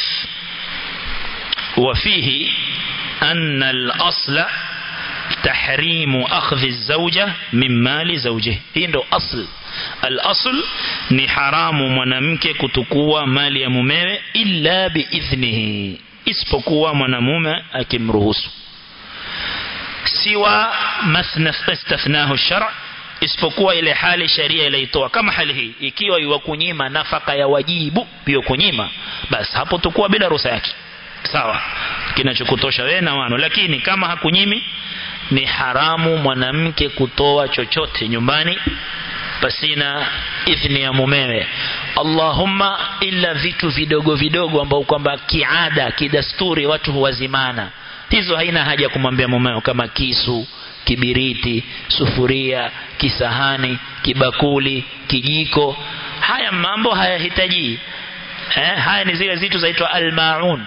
وفيه أن الأصل تحريم أخذ الزوجة من مال زوجه hii ndo asl al-asl ni haramu mwanamke kutukua mali ya mumewe illa biidhnihi isipokuwa mwanamume akimruhusu siwa mastathnahu shar isipokuwa ile hali sharia ilaitoa kama hali hii ikiwa iwakunyima nafaka ya wajibu pia kunyima basi hapo tukua bila ruhusa yake sawa kinachokutosha wewe na wano lakini kama hakunyimi ni haramu mwanamke kutoa chochote nyumbani pasina idhni ya mumewe. Allahumma illa vitu vidogo vidogo ambao kwamba kiada kidasturi watu huwazimana. Hizo haina haja kumwambia mumeo kama kisu kibiriti sufuria kisahani kibakuli kijiko. Haya mambo hayahitaji eh, haya ni zile zitu zaitwa almaun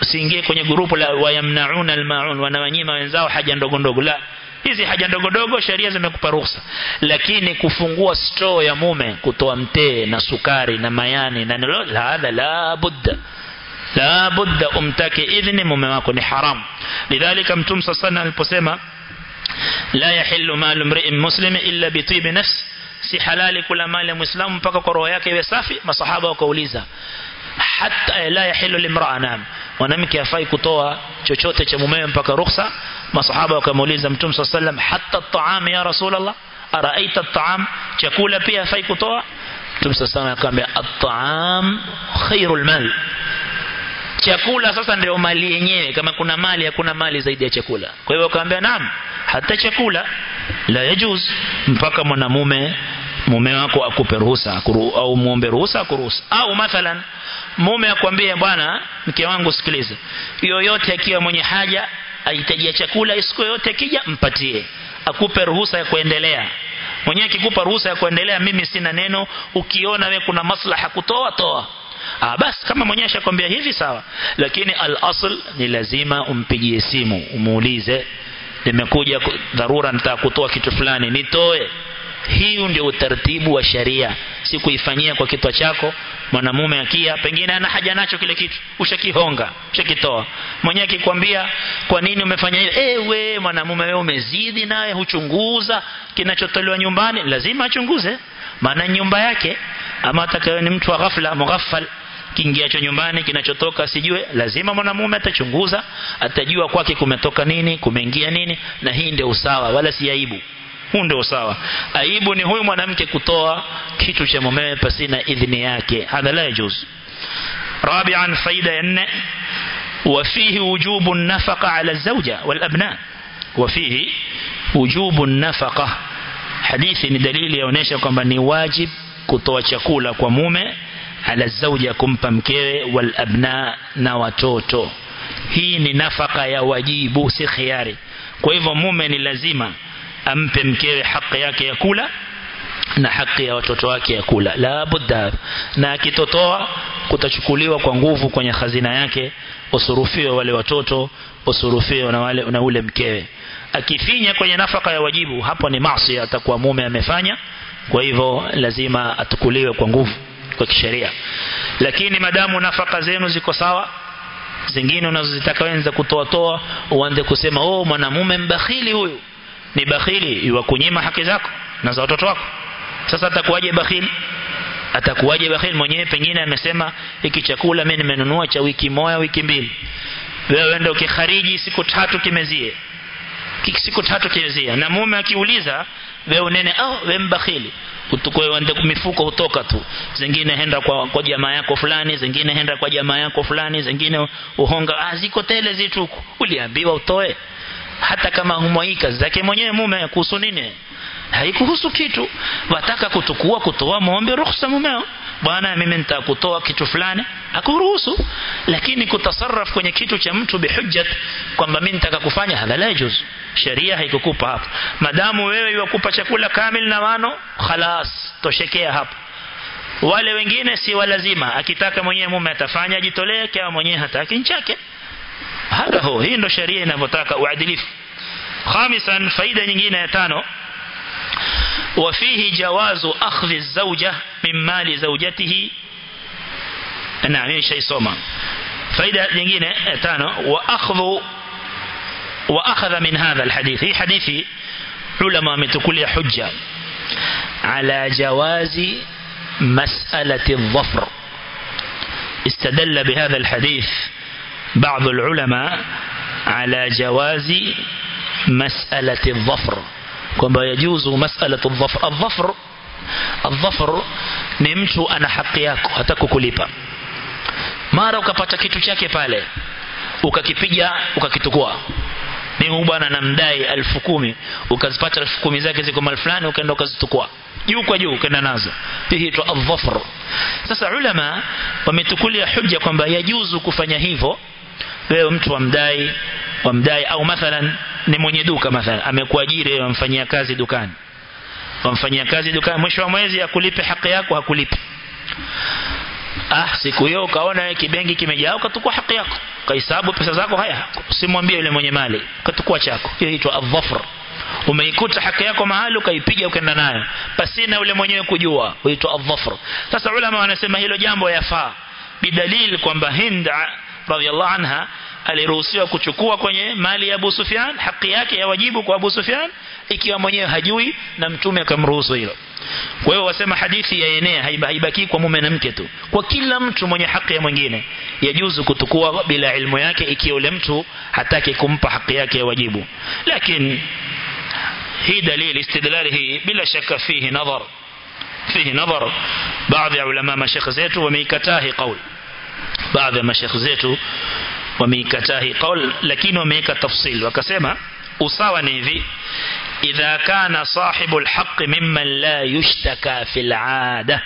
usiingie kwenye grupu la wayamnaun almaun wanawanyima wenzao haja ndogo ndogo la hizi haja ndogo ndogo sheria zimekupa ruhusa lakini kufungua store ya mume kutoa mtee na sukari na mayani na la hadha la budda la budda umtake idhni mume wako ni haram lidhalika mtume sana aliposema la yahillu malu mri'in muslim illa bi tibi nafs si halali kula mali ya muislamu mpaka kwa roho yake iwe safi masahaba wakauliza حتى لا يحل لامرأة نام. ونامك يفاي كتوى تشوتة تشمومين بك رخصة. ما صحابة كما قال صلى الله عليه وسلم حتى الطعام يا رسول الله. أرأيت الطعام؟ تقول بيها فاي كتوى عليه وسلم يقام الطعام خير المال. chakula sasa لو mali yenyewe kama kuna mali hakuna mali zaidi ya chakula kwa hivyo akamwambia naam hata chakula la yajuz mpaka mume wako akupe ruhusa au muombe ruhusa akuruhusa au mathalan mume akwambie bwana mke wangu sikiliza yoyote akiwa mwenye haja ahitajia chakula siku yoyote kija mpatie. Akupe ruhusa ya kuendelea. Mwenyewe akikupa ruhusa ya kuendelea mimi sina neno. Ukiona we kuna maslaha kutoa toa. Ah basi kama mwenyewe ashakwambia hivi sawa. Lakini al-asl ni lazima umpigie simu umuulize nimekuja dharura nitaka kutoa kitu fulani nitoe hii ndio utaratibu wa sharia si kuifanyia kwa kitwa chako mwanamume akia pengine ana haja nacho kile kitu. Ushakihonga ushakitoa. Mwenyewe akikwambia kwa nini umefanya hivi eh we mwanamume wewe umezidi naye huchunguza kinachotolewa nyumbani. Lazima achunguze. Maana nyumba yake ama atakaye ni mtu wa ghafla mughaffal kiingiacho nyumbani kinachotoka sijue lazima mwanamume atachunguza atajua kwake kumetoka nini kumeingia nini na hii ndio usawa wala si aibu huu ndio sawa aibu ni huyu mwanamke kutoa kitu cha mumewe pasina idhini yake hadha la yajuz rabi'an faida ya nne وفيه وجوب النفقة على الزوجة والأبناء وفيه وجوب النفقة حديث ni dalili yaonesha kwamba ni wajib kutoa chakula kwa mume ala zauja kumpa mkewe wal abna na watoto hii ni nafaka ya wajibu si khiari kwa hivyo mume ni lazima ampe mkewe haki yake ya kula na haki ya watoto wake ya kula. La budda. Na akitotoa kutachukuliwa kwa nguvu kwenye hazina yake usurufiwe wale watoto usurufiwe na wale na ule mkewe. Akifinya kwenye nafaka ya wajibu hapo ni maasi atakuwa mume amefanya kwa hivyo lazima atukuliwe kwa nguvu kwa kisheria. Lakini madamu nafaka zenu ziko sawa zingine unazozitaka wenza kutoa toa uanze kusema oh mwanamume mbakhili huyu ni bakhili iwakunyima haki zako na za watoto wako. Sasa atakuwaje bakhili? Atakuwaje bakhili mwenyewe? Pengine amesema hiki chakula mimi nimenunua cha wiki moja wiki mbili. Wewe ndio ukikhariji siku tatu kimezie. Siku tatu kimezie. Na mume akiuliza wewe unene oh wewe mbakhili utukue wende mifuko hutoka tu. Zingine henda kwa, kwa jamaa yako fulani zingine henda kwa jamaa yako fulani zingine uhonga ah ziko tele zitu uliambiwa utoe hata kama humwaika zake mwenyewe mume kuhusu nini? Haikuhusu kitu. Wataka kutukua kutoa muombe ruhusa mumeo. Bwana mimi nitakutoa kitu fulani. Akuruhusu lakini kutasarraf kwenye kitu cha mtu bihujjat kwamba mimi nitaka kufanya hadha la juz. Sheria haikukupa hapo. Madamu wewe yakupa chakula kamili na wano khalas toshekea hapo. Wale wengine si walazima. Akitaka mwenyewe mume atafanya ajitolee kama mwenyewe hataki nchake hata ho hii ndo sharia inavyotaka uadilifu khamisan faida nyingine ya tano وفيه جواز أخذ الزوجة من مال زوجته. نعم شيء صوما فإذا لنجينا تانو. وأخذ وأخذ من هذا الحديث. هي حديث علماء من كل حجة. على جواز مسألة الظفر. استدل بهذا الحديث بعض العلماء على جواز مسألة الظفر كما يجوز مسألة الظفر الظفر الظفر ni mtu ana haki yako hata kukulipa mara ukapata kitu chake pale ukakipiga ukakitukua mimi bwana namdai elfu kumi ukazipata elfu kumi zake ziko mali fulani ukaenda ukazitukua juu kwa juu ukaenda nazo hii huitwa adh-dhafr sasa ulama wametukulia hujja kwamba yajuzu kufanya hivyo wewe mtu wamdai wamdai au mathalan ni mwenye duka mathalan amekuajiri wamfanyia kazi dukani. Wamfanyia kazi dukani mwisho wa mwezi akulipe haki yako hakulipi. Ah siku hiyo ukaona kibengi kimejaa ukatukua haki yako kahesabu pesa zako haya usimwambie yule mwenye mali ukatukua chako. Hiyo inaitwa adh-dhafr. Umeikuta haki yako mahali ukaipiga ukaenda nayo pasina yule mwenyewe kujua huitwa adh-dhafr. Sasa ulama wanasema hilo jambo yafaa. Bidalil kwamba Hind radhiallahu anha aliruhusiwa kuchukua kwenye mali ya Abu Sufyan haki yake ya wajibu kwa Abu Sufyan ikiwa mwenyewe hajui na mtume akamruhusu hilo kwa hiyo wasema hadithi yaenea haibaki kwa mume na mke tu kwa kila mtu mwenye haki ya mwingine yajuzu kutukua bila ilmu yake ikiwa yule mtu hataki kumpa haki yake ya wajibu lakini hii dalili istidlali hii bila shaka fihi nadhar fihi nadhar baadhi ya ulama mashekh zetu wameikataa hii kauli baadhi ya mashekh zetu wameikataa hii lakini wameweka tafsil. Wakasema usawa ni hivi. Idha kana sahibu alhaq mimman la yushtaka fil aada.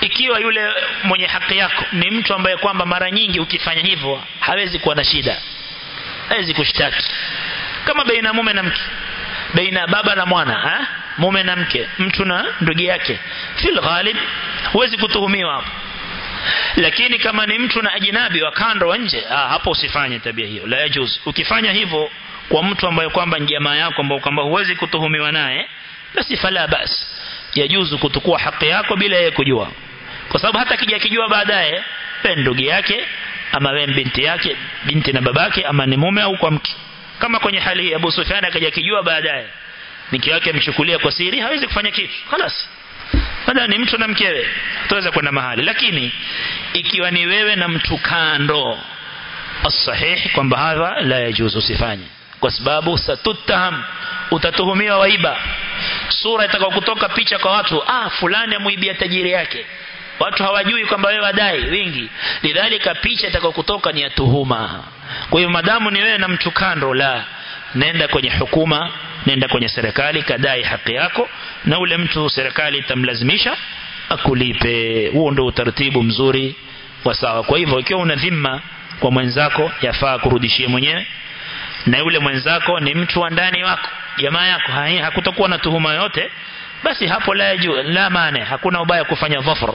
Ikiwa yule mwenye haki yako ni mtu ambaye kwamba mara nyingi ukifanya hivyo hawezi kuwa na shida. Hawezi kushtaki. Kama baina mume na mke. Baina baba na mwana ha? mume na mke. Mtu na ndugu yake. Fil ghalib huwezi kutuhumiwa hapo lakini kama ni mtu na ajinabi wa kando wa nje ah, hapo usifanye tabia hiyo la yajuz ukifanya hivyo kwa mtu ambaye kwamba ni jamaa yako ambao kwamba huwezi kutuhumiwa naye basi fala bas yajuzu kutukua haki yako bila yeye kujua kwa sababu hata kija kijua baadaye wewe ndugu yake ama wewe binti yake binti na babake ama ni mume au kwa mke kama kwenye hali hii Abu Sufyan akaja kijua baadaye mke wake amchukulia kwa siri hawezi kufanya kitu خلاص baada ni mtu na mkewe tuweza kwenda mahali. Lakini ikiwa ni wewe na mtu kando as-sahih kwamba hadha la yajuzu usifanye. Kwa sababu satutaham utatuhumiwa waiba. Sura itakao kutoka picha kwa watu ah fulani amuibia tajiri yake. Watu hawajui kwamba wewe wadai wingi. Lidhalika picha itakao kutoka ni ya tuhuma. Kwa hiyo madamu ni wewe na mtu kando la nenda kwenye hukuma nenda kwenye serikali kadai haki yako na ule mtu serikali itamlazimisha akulipe. Huo ndio utaratibu mzuri wa sawa. Kwa hivyo ikiwa una dhima kwa mwenzako yafaa kurudishie mwenyewe. Na yule mwenzako ni mtu wa ndani wako jamaa yako hakutakuwa na tuhuma yote basi hapo la la maana hakuna ubaya kufanya dhafar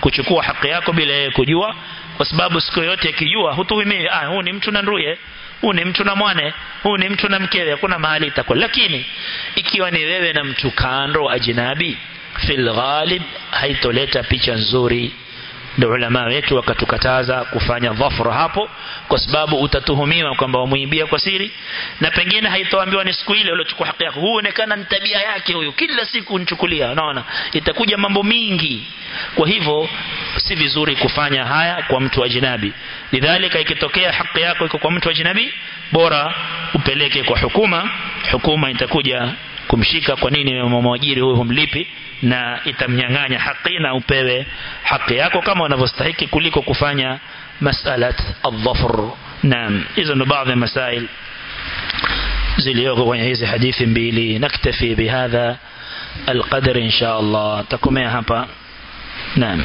kuchukua haki yako bila kujua kwa sababu siku yote akijua hutuhimii ah huu ni mtu na nduye huu ni mtu na mwane huu ni mtu na mkewe kuna mahali itakuwa. Lakini ikiwa ni wewe na mtu kando ajinabi fil ghalib haitoleta picha nzuri ndio ulama wetu wakatukataza kufanya dhafra hapo kwa sababu utatuhumiwa kwamba wamuibia kwa siri na pengine haitoambiwa ni siku ile uliochukua haki yako. Huu onekana ni tabia yake huyu kila siku unichukulia unaona? Itakuja mambo mingi. Kwa hivyo si vizuri kufanya haya kwa mtu ajnabi lidhalika ikitokea haki yako iko kwa mtu ajnabi bora upeleke kwa hukuma. Hukuma itakuja kumshika kwa nini mwajiri huyu humlipi na itamnyang'anya haki na upewe haki yako kama unavyostahiki kuliko kufanya masalat adh-dhafr naam hizo ndo baadhi ya masail zilizoko kwenye hizi hadithi mbili naktafi bihadha القدر إن شاء الله تكمل هapa نعم